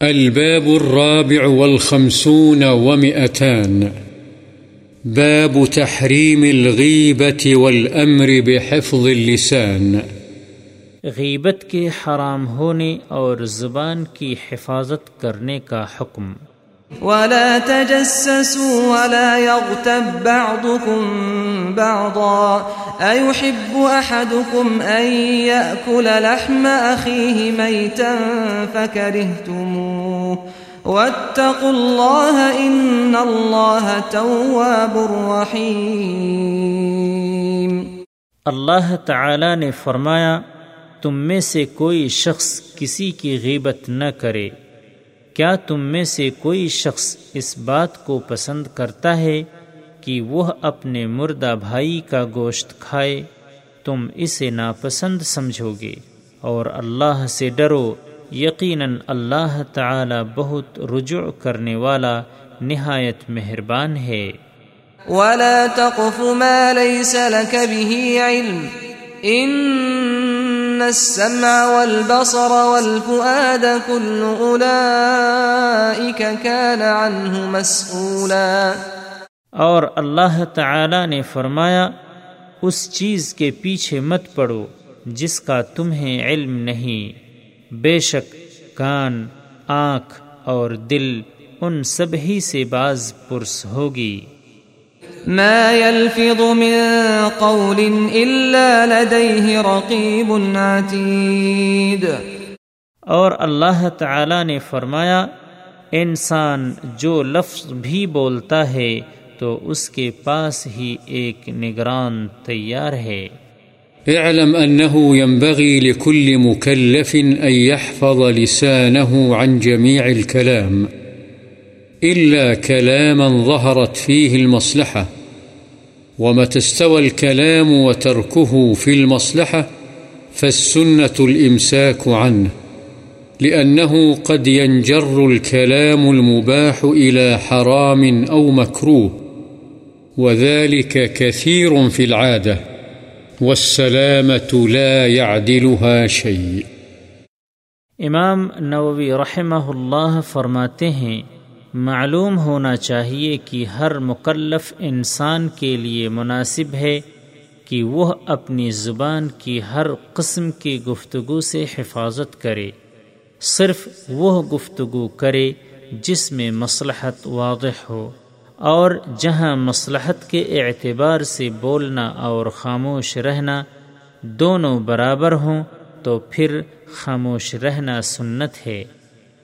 الباب الرابع والخمسون ومئتان. باب تحريم الغيبة والأمر بحفظ اللسان. غیبت کے حرام ہونے اور زبان کی حفاظت کرنے کا حکم۔ ولا تجسسوا ولا يغتب بعضكم بعضا أيحب أحدكم أن يأكل لحم أخيه ميتا فكرهتموه واتقوا الله إن الله تواب رحيم اللہ تعالی نے فرمایا، تم میں سے کوئی شخص کسی کی غیبت نہ کرے۔ کیا تم میں سے کوئی شخص اس بات کو پسند کرتا ہے کہ وہ اپنے مردہ بھائی کا گوشت کھائے؟ تم اسے ناپسند سمجھو گے اور اللہ سے ڈرو، یقیناً اللہ تعالی بہت رجوع کرنے والا نہایت مہربان ہے۔ ولا تقف ما ليس لك به علم السمع والبصر والفؤاد كل اولئك كان عنه مسؤولا اور اللہ تعالی نے فرمایا، اس چیز کے پیچھے مت پڑو جس کا تمہیں علم نہیں۔ بے شک کان، آنکھ اور دل ان سب ہی سے باز پرس ہوگی۔ ما يلفظ من قول الا لديه رقيب عتيد اور اللہ تعالی نے فرمایا انسان جو لفظ بھی بولتا ہے تو اس کے پاس ہی ایک نگران تیار ہے۔ اعلم أنه ينبغي لكل مكلف أن يحفظ لسانه عن جميع الكلام إلا كلاما ظهرت فيه المصلحة ومتى استوى الكلام وتركه في المصلحة، فالسنة الإمساك عنه، لأنه قد ينجر الكلام المباح إلى حرام أو مكروه، وذلك كثير في العادة، والسلامة لا يعدلها شيء. امام نووی رحمہ اللہ فرماتے ہیں معلوم ہونا چاہیے کہ ہر مکلف انسان کے لیے مناسب ہے کہ وہ اپنی زبان کی ہر قسم کی گفتگو سے حفاظت کرے۔ صرف وہ گفتگو کرے جس میں مصلحت واضح ہو اور جہاں مصلحت کے اعتبار سے بولنا اور خاموش رہنا دونوں برابر ہوں تو پھر خاموش رہنا سنت ہے۔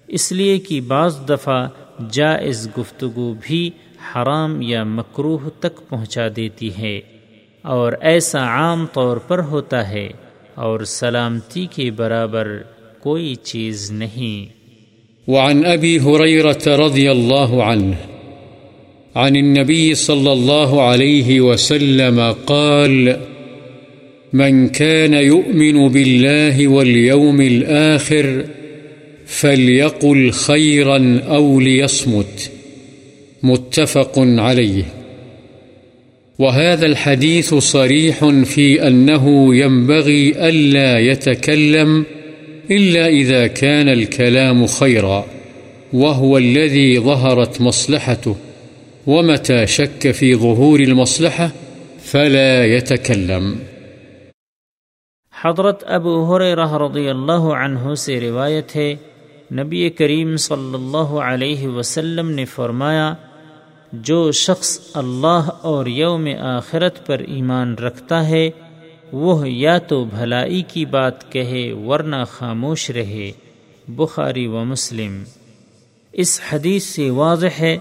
اس لیے کہ بعض دفعہ جائز گفتگو بھی حرام یا مکروح تک پہنچا دیتی ہے اور ایسا عام طور پر ہوتا ہے اور سلامتی کے برابر کوئی چیز نہیں۔ وعن أبي هريرة رضي الله عنه عن النبي صلى الله عليه وسلم قال، من كان يؤمن بالله واليوم الآخر فليقل خيرا أو ليصمت متفق عليه وهذا الحديث صريح في أنه ينبغي ألا يتكلم إلا إذا كان الكلام خيرا وهو الذي ظهرت مصلحته ومتى شك في ظهور المصلحة فلا يتكلم حضرت ابو حریرہ رضی اللہ عنہ سے روایت ہے نبی کریم صلی اللہ علیہ وسلم نے فرمایا، جو شخص اللہ اور یوم آخرت پر ایمان رکھتا ہے، وہ یا تو بھلائی کی بات کہے، ورنہ خاموش رہے۔ بخاری و مسلم۔ اس حدیث سے واضح ہے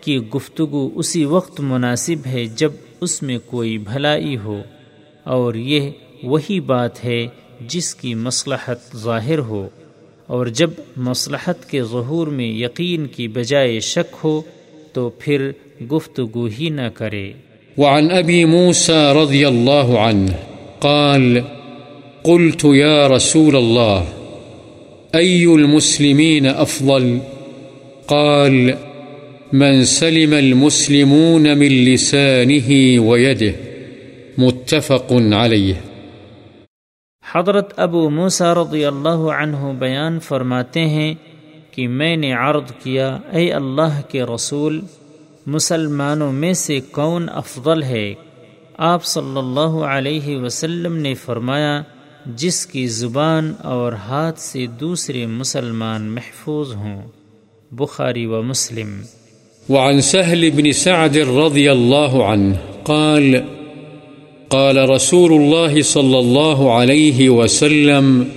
کہ گفتگو اسی وقت مناسب ہے جب اس میں کوئی بھلائی ہو، اور یہ وہی بات ہے جس کی مصلحت ظاہر ہو۔ اور جب مصلحت کے ظہور میں یقین کی بجائے شک ہو تو پھر گفتگو ہی نہ کرے۔ وعن أبي موسى رضي الله عنه قال، قلت يا رسول الله أي المسلمين أفضل قال، من سلم المسلمون من لسانه ويده، متفق عليه حضرت ابو موسیٰ رضی اللہ عنہ بیان فرماتے ہیں کہ میں نے عرض کیا، اے اللہ کے رسول، مسلمانوں میں سے کون افضل ہے؟ آپ صلی اللہ علیہ وسلم نے فرمایا، جس کی زبان اور ہاتھ سے دوسرے مسلمان محفوظ ہوں۔ بخاری و مسلم۔ وعن سهل بن سعد رضي الله عنه قال قال رسول الله صلى الله عليه وسلم،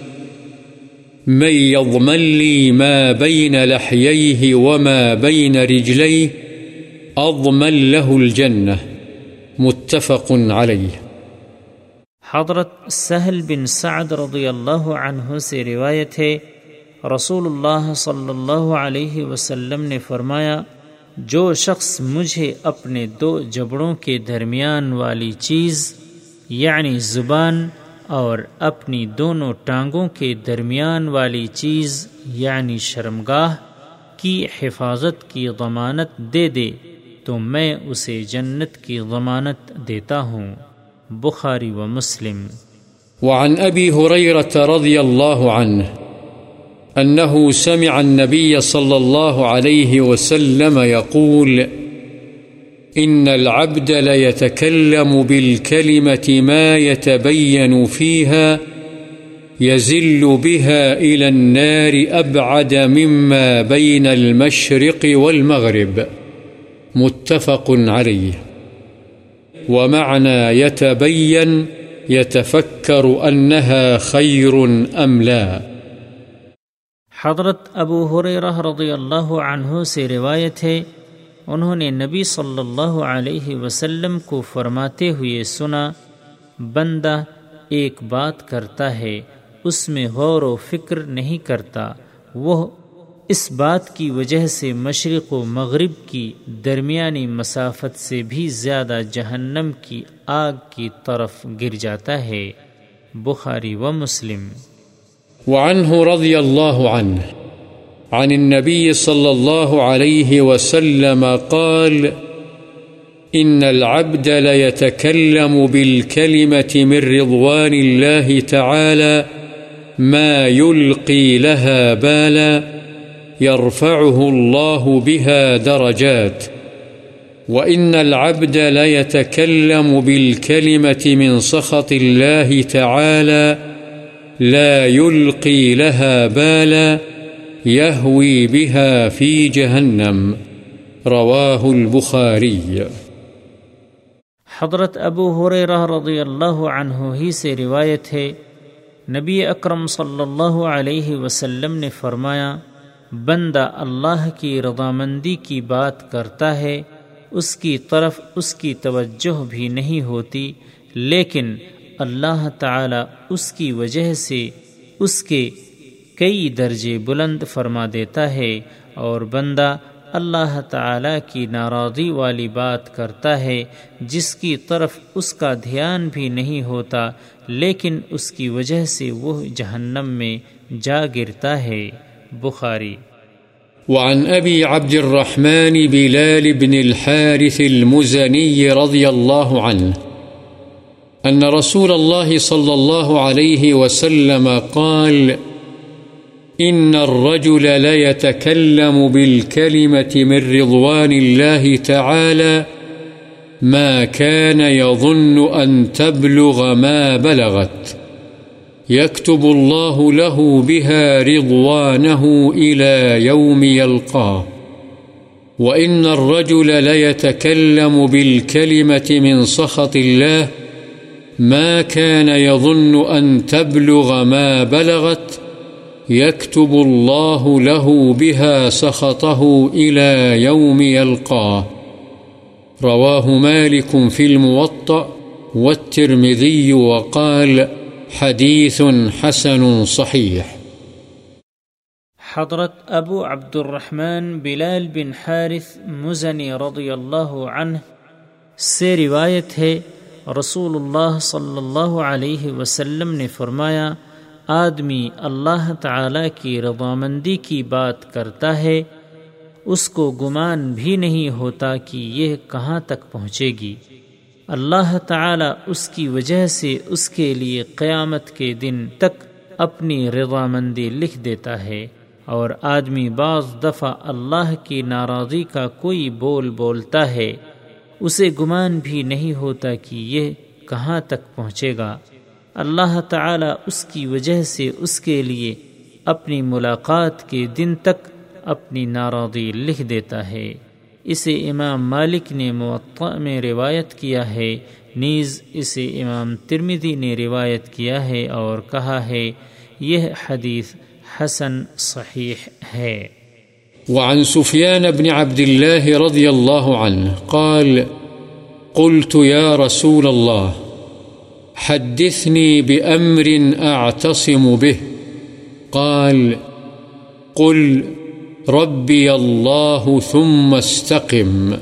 من يضمن لي ما بين لحييه وما بين رجليه أضمن له الجنة متفق عليه حضرت سہل بن سعد رضی اللہ عنہ سے روایت ہے، رسول اللہ صلی اللہ علیہ وسلم نے فرمایا جو شخص مجھے اپنے دو جبڑوں کے درمیان والی چیز یعنی زبان اور اپنی دونوں ٹانگوں کے درمیان والی چیز یعنی شرمگاہ، کی حفاظت کی ضمانت دے دے، تو میں اسے جنت کی ضمانت دیتا ہوں۔ بخاری و مسلم۔ وعن ابی حریرت رضی اللہ عنہ۔ انه سمع النبي صلى الله عليه وسلم يقول، إن العبد ليتكلم بالكلمة ما يتبين فيها يزل بها إلى النار أبعد مما بين المشرق والمغرب. متفق عليه. ومعنى يتبين، يتفكر أنها خير أم لا. حضرت ابو رضی اللہ عنہ سے روایت ہے، انہوں نے نبی صلی اللہ علیہ وسلم کو فرماتے ہوئے سنا، بندہ ایک بات کرتا ہے، اس میں غور و فکر نہیں کرتا، وہ اس بات کی وجہ سے مشرق و مغرب کی درمیانی مسافت سے بھی زیادہ جہنم کی آگ کی طرف گر جاتا ہے۔ بخاری و مسلم۔ وعنه رضي الله عنه. عن النبي صلى الله عليه وسلم قال إن العبد ليتكلم بالكلمة من رضوان الله تعالى، ما يلقي لها بالا، يرفعه الله بها درجات. وإن العبد ليتكلم بالكلمة من سخط الله تعالى لا يلقي لها بالا يهوي بها في جهنم. رواه البخاري. حضرت ابو رضی اللہ عنہ ہی سے روایت ہے، نبی اکرم صلی اللہ علیہ وسلم نے فرمایا، بندہ اللہ کی رضامندی کی بات کرتا ہے، اس کی طرف اس کی توجہ بھی نہیں ہوتی، لیکن اللہ تعالی اس کی وجہ سے اس کے کئی درجے بلند فرما دیتا ہے اور بندہ اللہ تعالی کی ناراضی والی بات کرتا ہے، جس کی طرف اس کا دھیان بھی نہیں ہوتا، لیکن اس کی وجہ سے وہ جہنم میں جا گرتا ہے۔ بخاری۔ وعن ابی عبد الرحمن بلال بن الحارث المزنی رضی اللہ عنہ۔ أن رسول الله صلى الله عليه وسلم قال، إن الرجل لا يتكلم بالكلمة من رضوان الله تعالى، ما كان يظن أن تبلغ ما بلغت. يكتب الله له بها رضوانه إلى يوم يلقاه. وإن الرجل لا يتكلم بالكلمة من سخط الله ما كان يظن أن تبلغ ما بلغت يكتب الله له بها سخطه إلى يوم يلقاه. رواه مالك في الموطأ والترمذي وقال حديث حسن صحيح. حضرت ابو عبد الرحمن بلال بن حارث مزنی رضی اللہ عنہ سے روایت ہے رسول اللہ صلی اللہ علیہ وسلم نے فرمایا آدمی اللہ تعالی کی رضامندی کی بات کرتا ہے اس کو گمان بھی نہیں ہوتا کہ یہ کہاں تک پہنچے گی اللہ تعالی اس کی وجہ سے اس کے لیے قیامت کے دن تک اپنی رضامندی لکھ دیتا ہے اور آدمی بعض دفعہ اللہ کی ناراضی کا کوئی بول بولتا ہے۔ اسے گمان بھی نہیں ہوتا کہ یہ کہاں تک پہنچے گا۔ اللہ تعالی اس کی وجہ سے اس کے لیے اپنی ملاقات کے دن تک اپنی ناراضی لکھ دیتا ہے۔ اسے امام مالک نے معطع میں روایت کیا ہے۔ نیز اسے امام ترمیدی نے روایت کیا ہے اور کہا ہے، یہ حدیث حسن صحیح ہے۔ وعن سفيان بن عبد الله رضي الله عنه قال، قلت يا رسول الله، حدثني بأمر أعتصم به. قال، قل، ربي الله ثم استقم.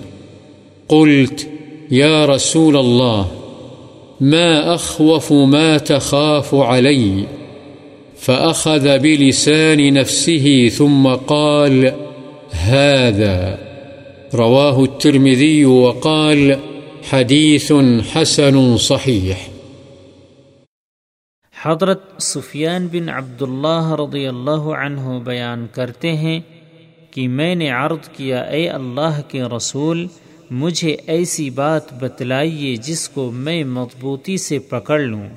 قلت، يا رسول الله، ما أخوف ما تخاف علي. فأخذ بلسان نفسه ثم قال هذا. رواه الترمذي وقال حديث حسن صحيح. حضرت سفیان بن عبداللہ رضی اللہ عنہ بیان کرتے ہیں کہ میں نے عرض کیا، اے اللہ کے رسول، مجھے ایسی بات بتلائیے جس کو میں مضبوطی سے پکڑ لوں۔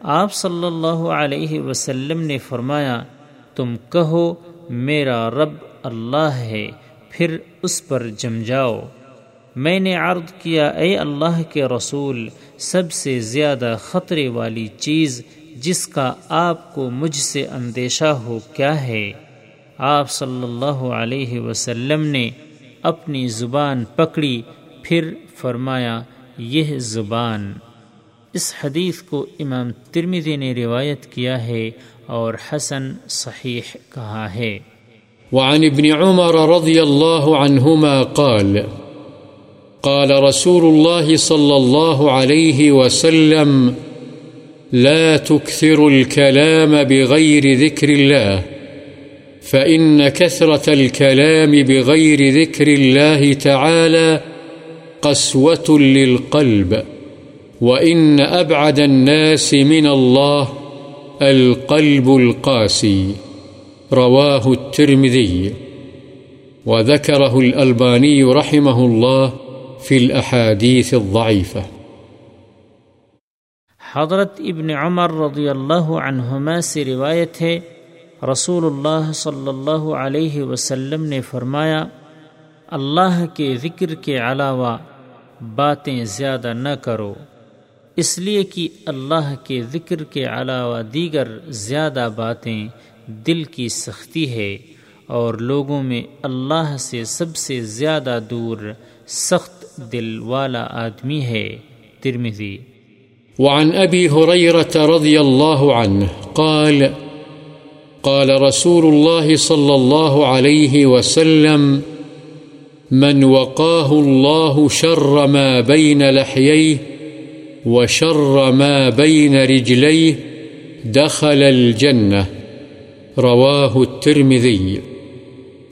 آپ صلی اللہ علیہ وسلم نے فرمایا، تم کہو، میرا رب اللہ ہے، پھر اس پر جم جاؤ۔ میں نے عرض کیا، اے اللہ کے رسول، سب سے زیادہ خطرے والی چیز جس کا آپ کو مجھ سے اندیشہ ہو کیا ہے؟ آپ صلی اللہ علیہ وسلم نے اپنی زبان پکڑی، پھر فرمایا، یہ زبان۔ اس حدیث کو امام ترمیدی نے روایت کیا ہے اور حسن صحیح کہا ہے۔ وعن ابن عمر رضی اللہ عنہما قال قال رسول الله صلى الله عليه وسلم، لا تكثر الكلام بغير ذكر الله، فإن كثرة الكلام بغير ذكر الله تعالى قسوة للقلب، وإن أبعد الناس من الله القلب القاسي. رواه الترمذي وذكره الألباني رحمه الله في الأحاديث الضعيفة. حضرت ابن عمر رضی اللہ عنہما سے روایت ہے، رسول اللہ صلی اللہ علیہ وسلم نے فرمایا، اللہ کے ذکر کے علاوہ باتیں زیادہ نہ کرو، اس لیے کہ اللہ کے ذکر کے علاوہ دیگر زیادہ باتیں دل کی سختی ہے اور لوگوں میں اللہ سے سب سے زیادہ دور سخت دل والا آدمی ہے۔ ترمذی۔ وعن أبي هريرة رضي الله عنه قال قال رسول الله صلى الله عليه وسلم، من وقاه الله شر ما بين لحييه وشر ما بين رجليه دخل الجنة. رواه الترمذي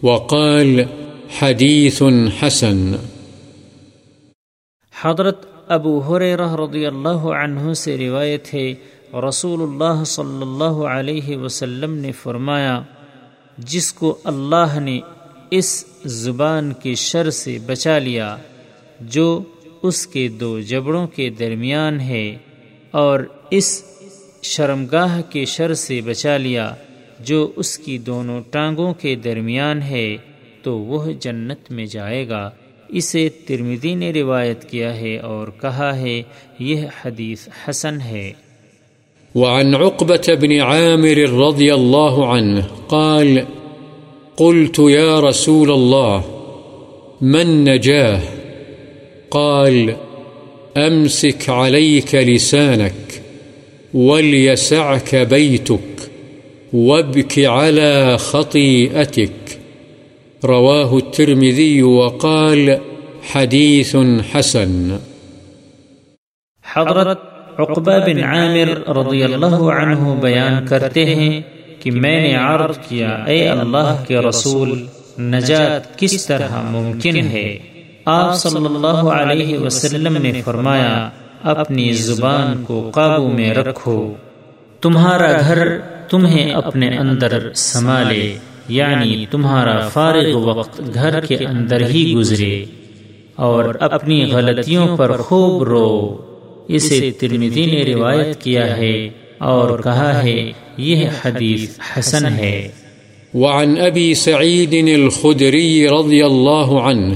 وقال حديث حسن. حضرت ابو حریرہ رضی اللہ عنہ سے روایت ہے رسول اللہ صلی اللہ علیہ وسلم نے فرمایا، جس کو اللہ نے اس زبان کے شر سے بچا لیا، جو اس کے دو جبڑوں کے درمیان ہے، اور اس شرمگاہ کے شر سے بچا لیا۔ جو اس کی دونوں ٹانگوں کے درمیان ہے تو وہ جنت میں جائے گا۔ اسے ترمیدی نے روایت کیا ہے اور کہا ہے، یہ حدیث حسن ہے۔ وعن عقبة بن عامر رضي الله عنه قال، قلت يا رسول الله من نجاه قال أمسك عليك لسانك وليسعك بيتك وابك على خطيئتك. رواه الترمذي وقال حديث حسن. حضرت عقبہ بن عامر رضی اللہ عنہ بیان کرتے ہیں کہ میں نے عرض کیا، اے اللہ کے رسول، نجات کس طرح ممکن ہے؟ آپ صلی اللہ علیہ وسلم نے فرمایا، اپنی زبان کو قابو میں رکھو۔ تمہارا گھر تمہیں اپنے اندر سنبھالے یعنی تمہارا فارغ وقت گھر کے اندر ہی گزرے۔ اور اپنی غلطیوں پر خوب رو۔ اسے ترمیدی نے روایت کیا ہے اور کہا ہے یہ حدیث حسن ہے۔ وعن أبي سعيد الخدري رضي الله عنه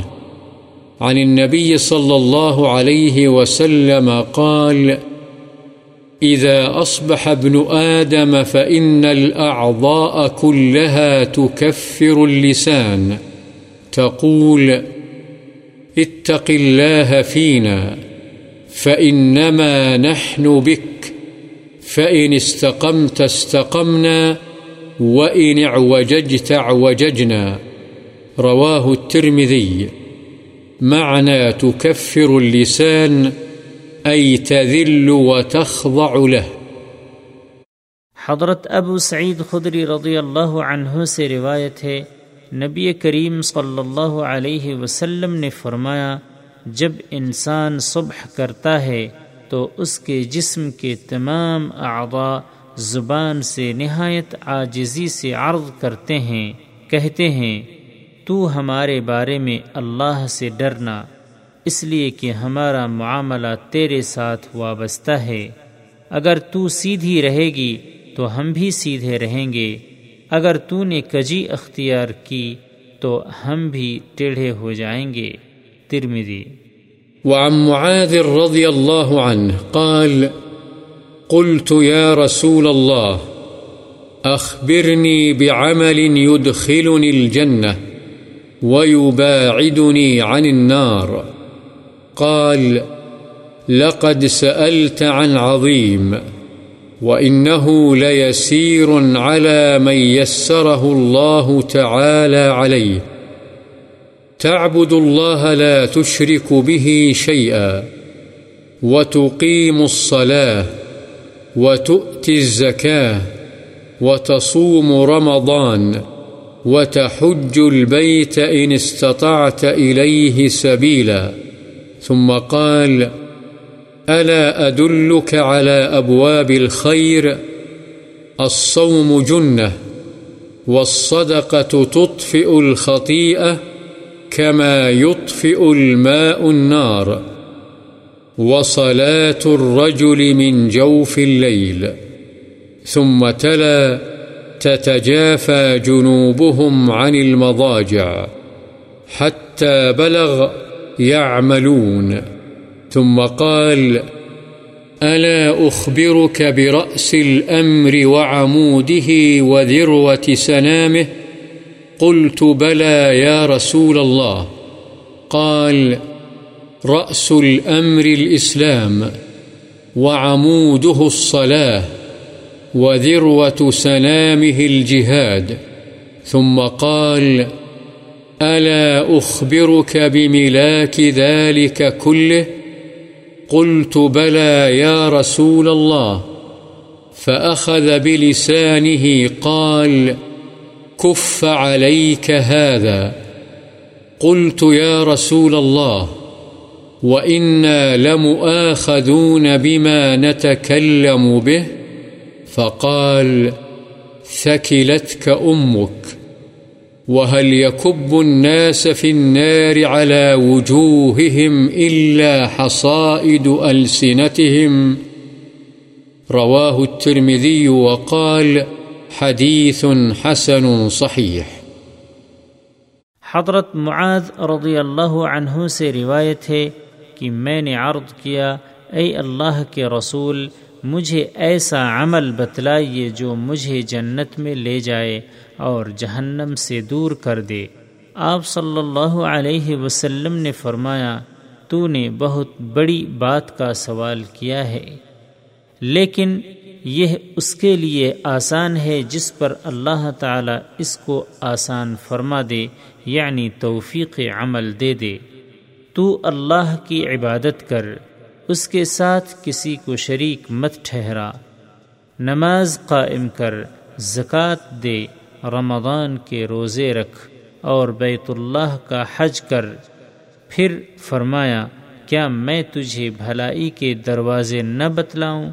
عن النبي صلى الله عليه وسلم قال إذا أصبح ابن آدم فإن الأعضاء كلها تكفر اللسان. تقول، اتق الله فينا، فإنما نحن بك، فإن استقمت استقمنا، وإن اعوججت اعوججنا. رواه الترمذي. معنى تكفر اللسان أي تذل وتخضع له. حضرت ابو سعید خدری رضی اللہ عنہ سے روایت ہے، نبی کریم صلی اللہ علیہ وسلم نے فرمایا، جب انسان صبح کرتا ہے تو اس کے جسم کے تمام اعضاء زبان سے نہایت عاجزی سے عرض کرتے ہیں، کہتے ہیں، تو ہمارے بارے میں اللہ سے ڈرنا۔ اس لیے کہ ہمارا معاملہ تیرے ساتھ وابستہ ہے۔ اگر تو سیدھی رہے گی، تو ہم بھی سیدھے رہیں گے۔ اگر تو نے کجی اختیار کی، تو ہم بھی ٹیڑھے ہو جائیں گے۔ ترمدی وعن معاذ رضي الله عنه قال، قلت يا رسول الله أخبرني بعمل يدخلني الجنة ويباعدني عن النار۔ قال، لقد سألت عن عظيم، وإنه ليسير على من يسره الله تعالى عليه. تعبد الله لا تشرك به شيئا، وتقيم الصلاة، وتؤتي الزكاة، وتصوم رمضان، وتحج البيت إن استطعت إليه سبيلا. ثم قال، ألا أدلك على أبواب الخير؟ الصوم جنة، والصدقة تطفئ الخطيئة كما يطفئ الماء النار، وصلاة الرجل من جوف الليل. ثم تلا، تتجافى جنوبهم عن المضاجع حتى بلغ يعملون. ثم قال، ألا أخبرك برأس الأمر وعموده وذروة سنامه؟ قلت، بلى يا رسول الله. قال، رأس الأمر الإسلام وعموده الصلاة وذروة سنامه الجهاد. ثم قال ألا أخبرك بملاك ذلك كله قلت بلى يا رسول الله فأخذ بلسانه قال كف عليك هذا قلت يا رسول الله وإنا لمؤاخذون بما نتكلم به فقال ثكلتك أمك وهل يكب الناس في النار على وجوههم إلا حصائد ألسنتهم؟ رواه الترمذي وقال حديث حسن صحيح. حضرت معاذ رضی اللہ عنہ سے روایت ہے کہ میں نے عرض کیا، اے اللہ کے رسول مجھے ایسا عمل بتلائیے جو مجھے جنت میں لے جائے اور جہنم سے دور کر دے۔ آپ صلی اللہ علیہ وسلم نے فرمایا، تو نے بہت بڑی بات کا سوال کیا ہے۔ لیکن یہ اس کے لیے آسان ہے جس پر اللہ تعالی اس کو آسان فرما دے یعنی توفیق عمل دے دے۔ تو اللہ کی عبادت کر۔ اس کے ساتھ کسی کو شریک مت ٹھہرا۔ نماز قائم کر زکوٰۃ دے، رمضان کے روزے رکھ اور بیت اللہ کا حج کر۔ پھر فرمایا، کیا میں تجھے بھلائی کے دروازے نہ بتلاؤں؟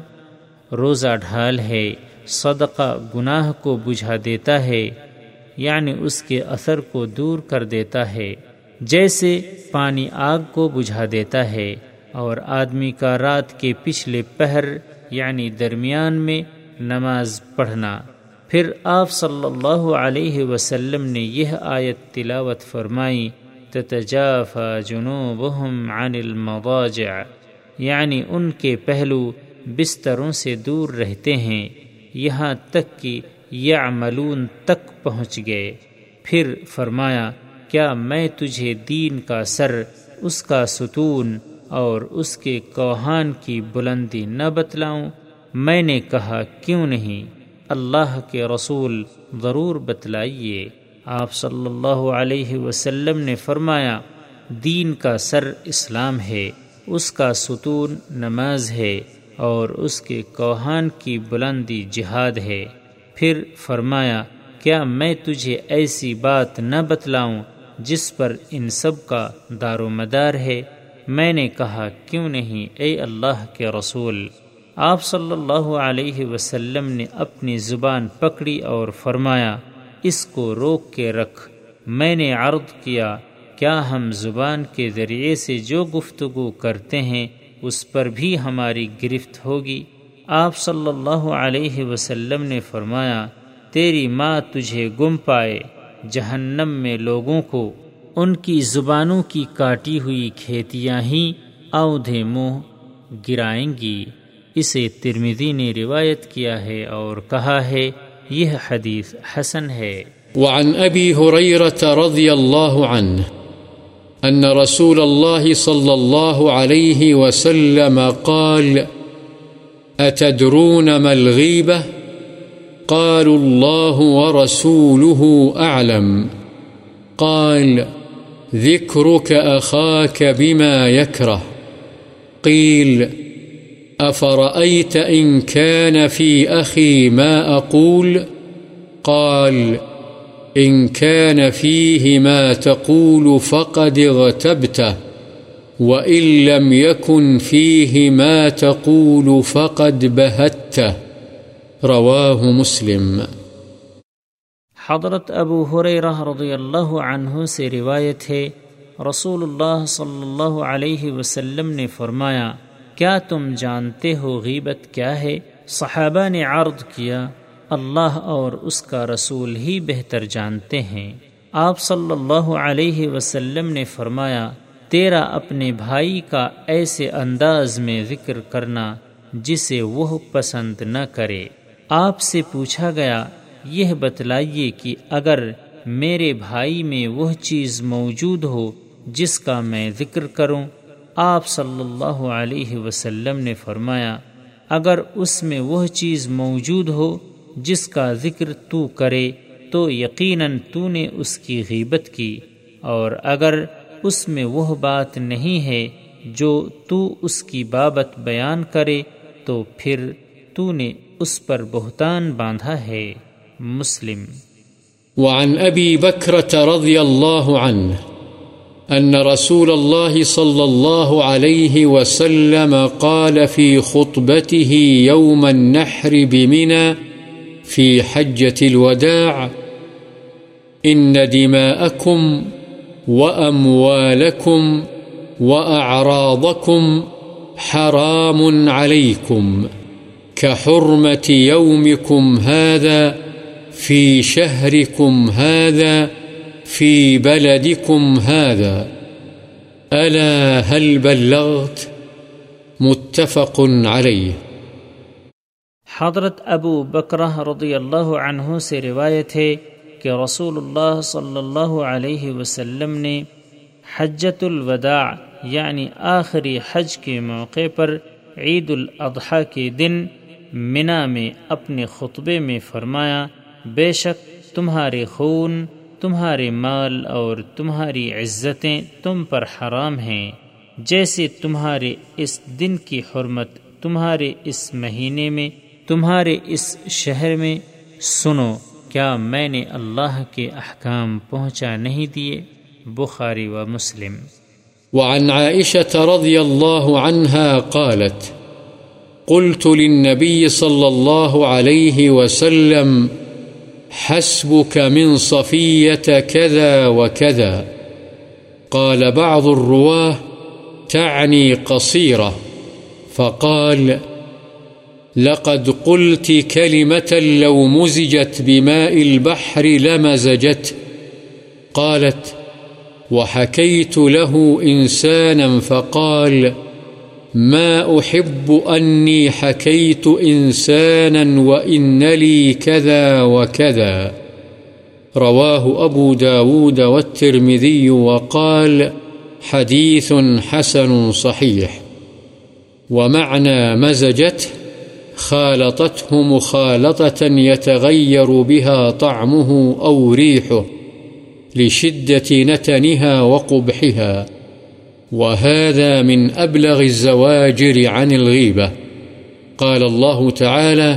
روزہ ڈھال ہے، صدقہ گناہ کو بجھا دیتا ہے یعنی اس کے اثر کو دور کر دیتا ہے، جیسے پانی آگ کو بجھا دیتا ہے۔ اور آدمی کا رات کے پچھلے پہر یعنی درمیان میں نماز پڑھنا۔ پھر آپ صلی اللہ علیہ وسلم نے یہ آیت تلاوت فرمائی، تتجافى جنوبهم عن المضاجع یعنی ان کے پہلو بستروں سے دور رہتے ہیں، یہاں تک کہ یعملون تک پہنچ گئے۔ پھر فرمایا، کیا میں تجھے دین کا سر، اس کا ستون اور اس کے کوہان کی بلندی نہ بتلاؤں۔ میں نے کہا، کیوں نہیں؟ اللہ کے رسول ضرور بتلائیے۔ آپ صلی اللہ علیہ وسلم نے فرمایا، دین کا سر اسلام ہے، اس کا ستون نماز ہے، اور اس کے کوہان کی بلندی جہاد ہے۔ پھر فرمایا، کیا میں تجھے ایسی بات نہ بتلاؤں جس پر ان سب کا دار و مدار ہے؟ میں نے کہا، کیوں نہیں اے اللہ کے رسول؟ آپ صلی اللہ علیہ وسلم نے اپنی زبان پکڑی اور فرمایا، اس کو روک کے رکھ، میں نے عرض کیا کیا ہم زبان کے ذریعے سے جو گفتگو کرتے ہیں، اس پر بھی ہماری گرفت ہوگی؟ آپ صلی اللہ علیہ وسلم نے فرمایا، تیری ماں تجھے گم پائے، جہنم میں لوگوں کو ان کی زبانوں کی کاٹی ہوئی کھیتیاں ہی اودھے منہ گرائیں گی۔ اسے ترمیدی نے روایت کیا ہے اور کہا ہے، یہ حدیث حسن ہے۔ وعن ابی حریرت رضی اللہ عنہ، ان رسول الله صلى الله عليه وسلم قال أتدرون ما الغيبة قالوا الله ورسوله أعلم قال ذكرك أخاك بما يكره قيل أفرأيت إن كان في أخي ما أقول قال إن كان فيه ما تقول فقد اغتبته وإن لم يكن فيه ما تقول فقد بهته رواه مسلم حضرت ابو حریرہ رضی اللہ عنہ سے روایت ہے رسول اللہ صلی اللہ علیہ وسلم نے فرمایا، کیا تم جانتے ہو غیبت کیا ہے؟ صحابہ نے عرض کیا، اللہ اور اس کا رسول ہی بہتر جانتے ہیں۔ آپ صلی اللہ علیہ وسلم نے فرمایا، تیرا اپنے بھائی کا ایسے انداز میں ذکر کرنا، جسے وہ پسند نہ کرے۔ آپ سے پوچھا گیا یہ بتلائیے کہ اگر میرے بھائی میں وہ چیز موجود ہو جس کا میں ذکر کروں، آپ صلی اللہ علیہ وسلم نے فرمایا، اگر اس میں وہ چیز موجود ہو جس کا ذکر تو کرے، تو یقیناً تو نے اس کی غیبت کی۔ اور اگر اس میں وہ بات نہیں ہے جو تو اس کی بابت بیان کرے، تو پھر تو نے اس پر بہتان باندھا ہے۔ مسلم۔ وعن ابی بکرت رضی اللہ عنہ ان رسول الله صلى الله عليه وسلم قال في خطبته يوم النحر بمنى في حجة الوداع، إن دماءكم وأموالكم وأعراضكم حرام عليكم، كحرمة يومكم هذا في شهركم هذا في بلدكم هذا ألا هل بلغت؟ متفق عليه حضرت ابو بکرہ رضی اللہ عنہ سے روایت ہے کہ رسول اللہ صلی اللہ علیہ وسلم نے حجت الوداع یعنی آخری حج کے موقع پر عید الاضحیٰ کے دن منا میں اپنے خطبے میں فرمایا بے شک تمہارے خون، تمہارے مال اور تمہاری عزتیں تم پر حرام ہیں۔ جیسے تمہارے اس دن کی حرمت تمہارے اس مہینے میں، تمہارے اس شہر میں۔ سنو، کیا میں نے اللہ کے احکام پہنچا نہیں دیے؟ بخاری و مسلم۔ وعن عائشة رضي الله عنها قالت، قلت للنبي صلى الله عليه وسلم حسبك من صفية كذا وكذا. قال بعض الرواه تعني قصيرة. فقال، لقد قلت كلمة لو مزجت بماء البحر لمزجت قالت، وحكيت له إنسانا فقال ما أحب أني حكيت إنسانا وإن لي كذا وكذا رواه أبو داود والترمذي وقال حديث حسن صحيح ومعنى مزجته خالطته مخالطة يتغير بها طعمه أو ريحه لشدة نتنها وقبحها وهذا من أبلغ الزواجر عن الغيبة. قال الله تعالى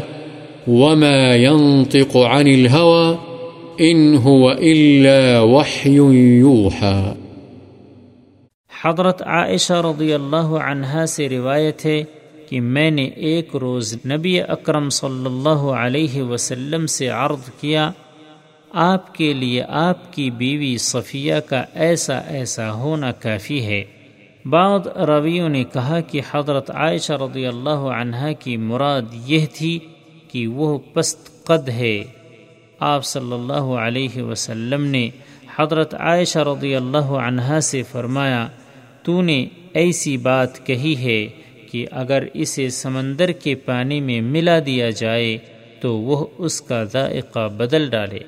وما ينطق عن الهوى إن هو إلا وحي يوحى. حضرت عائشہ رضی اللہ عنہا سے روایت ہے کہ میں نے ایک روز نبی اکرم صلی اللہ علیہ وسلم سے عرض کیا، آپ کے لیے آپ کی بیوی صفیہ کا ایسا ایسا ہونا کافی ہے۔ بعض رویوں نے کہا کہ حضرت عائشہ رضی اللہ عنہ کی مراد یہ تھی کہ وہ پست قد ہے۔ آپ صلی اللہ علیہ وسلم نے حضرت عائشہ رضی اللہ عنہ سے فرمایا، تو نے ایسی بات کہی ہے کہ اگر اسے سمندر کے پانی میں ملا دیا جائے تو وہ اس کا ذائقہ بدل ڈالے۔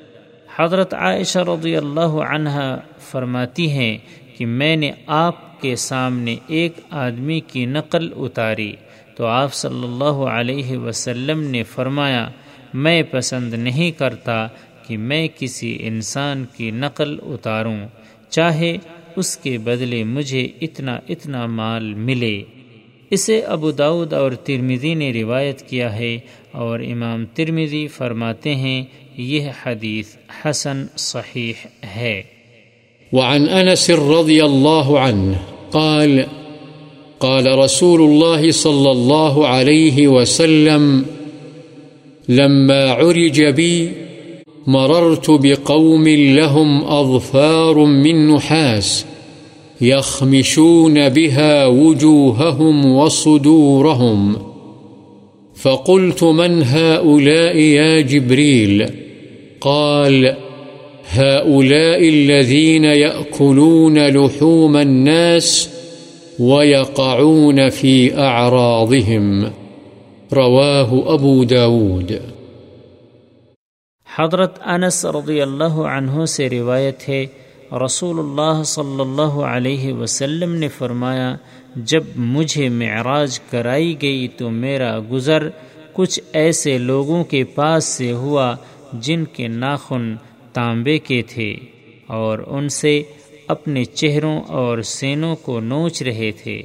حضرت عائشہ رضی اللہ عنہ فرماتی ہیں کہ میں نے آپ کے سامنے ایک آدمی کی نقل اتاری۔ تو آپ صلی اللہ علیہ وسلم نے فرمایا، میں پسند نہیں کرتا کہ میں کسی انسان کی نقل اتاروں، چاہے اس کے بدلے مجھے اتنا اتنا مال ملے۔ اسے ابو داود اور ترمیزی نے روایت کیا ہے اور امام ترمیزی فرماتے ہیں، یہ حدیث حسن صحیح ہے۔ وعن أنس رضي الله عنه قال قال رسول الله صلى الله عليه وسلم، لما عرج بي، مررت بقوم لهم أظفار من نحاس يخمشون بها وجوههم وصدورهم، فقلت من هؤلاء يا جبريل؟ قال قال هؤلاء الذين يأكلون لحوم الناس ويقعون في أعراضهم. رواه أبو داود. حضرت انس رضی اللہ عنہ سے روایت ہے، رسول اللہ صلی اللہ علیہ وسلم نے فرمایا، جب مجھے معراج کرائی گئی تو میرا گزر کچھ ایسے لوگوں کے پاس سے ہوا جن کے ناخن تانبے کے تھے اور ان سے اپنے چہروں اور سینوں کو نوچ رہے تھے۔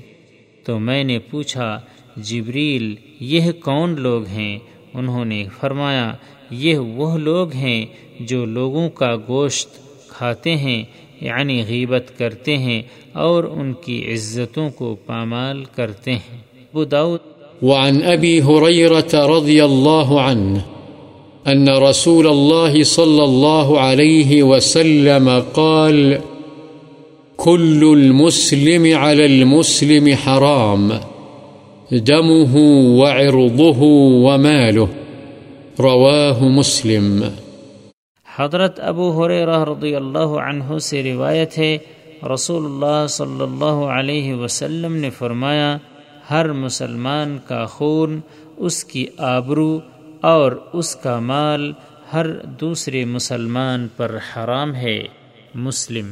تو میں نے پوچھا، جبریل، یہ کون لوگ ہیں؟ انہوں نے فرمایا، یہ وہ لوگ ہیں جو لوگوں کا گوشت کھاتے ہیں یعنی غیبت کرتے ہیں اور ان کی عزتوں کو پامال کرتے ہیں۔ وعن ابی رضی اللہ عنہ أن رسول الله صلى الله عليه وسلم قال، كل المسلم على المسلم حرام، دمه وعرضه وماله. رواه مسلم. حضرت ابو حریرہ رضی اللہ عنہ سے روایت ہے، رسول اللہ صلی اللہ علیہ وسلم نے فرمایا، ہر مسلمان کا خون، اس کی آبرو اور اس کا مال ہر دوسرے مسلمان پر حرام ہے مسلم۔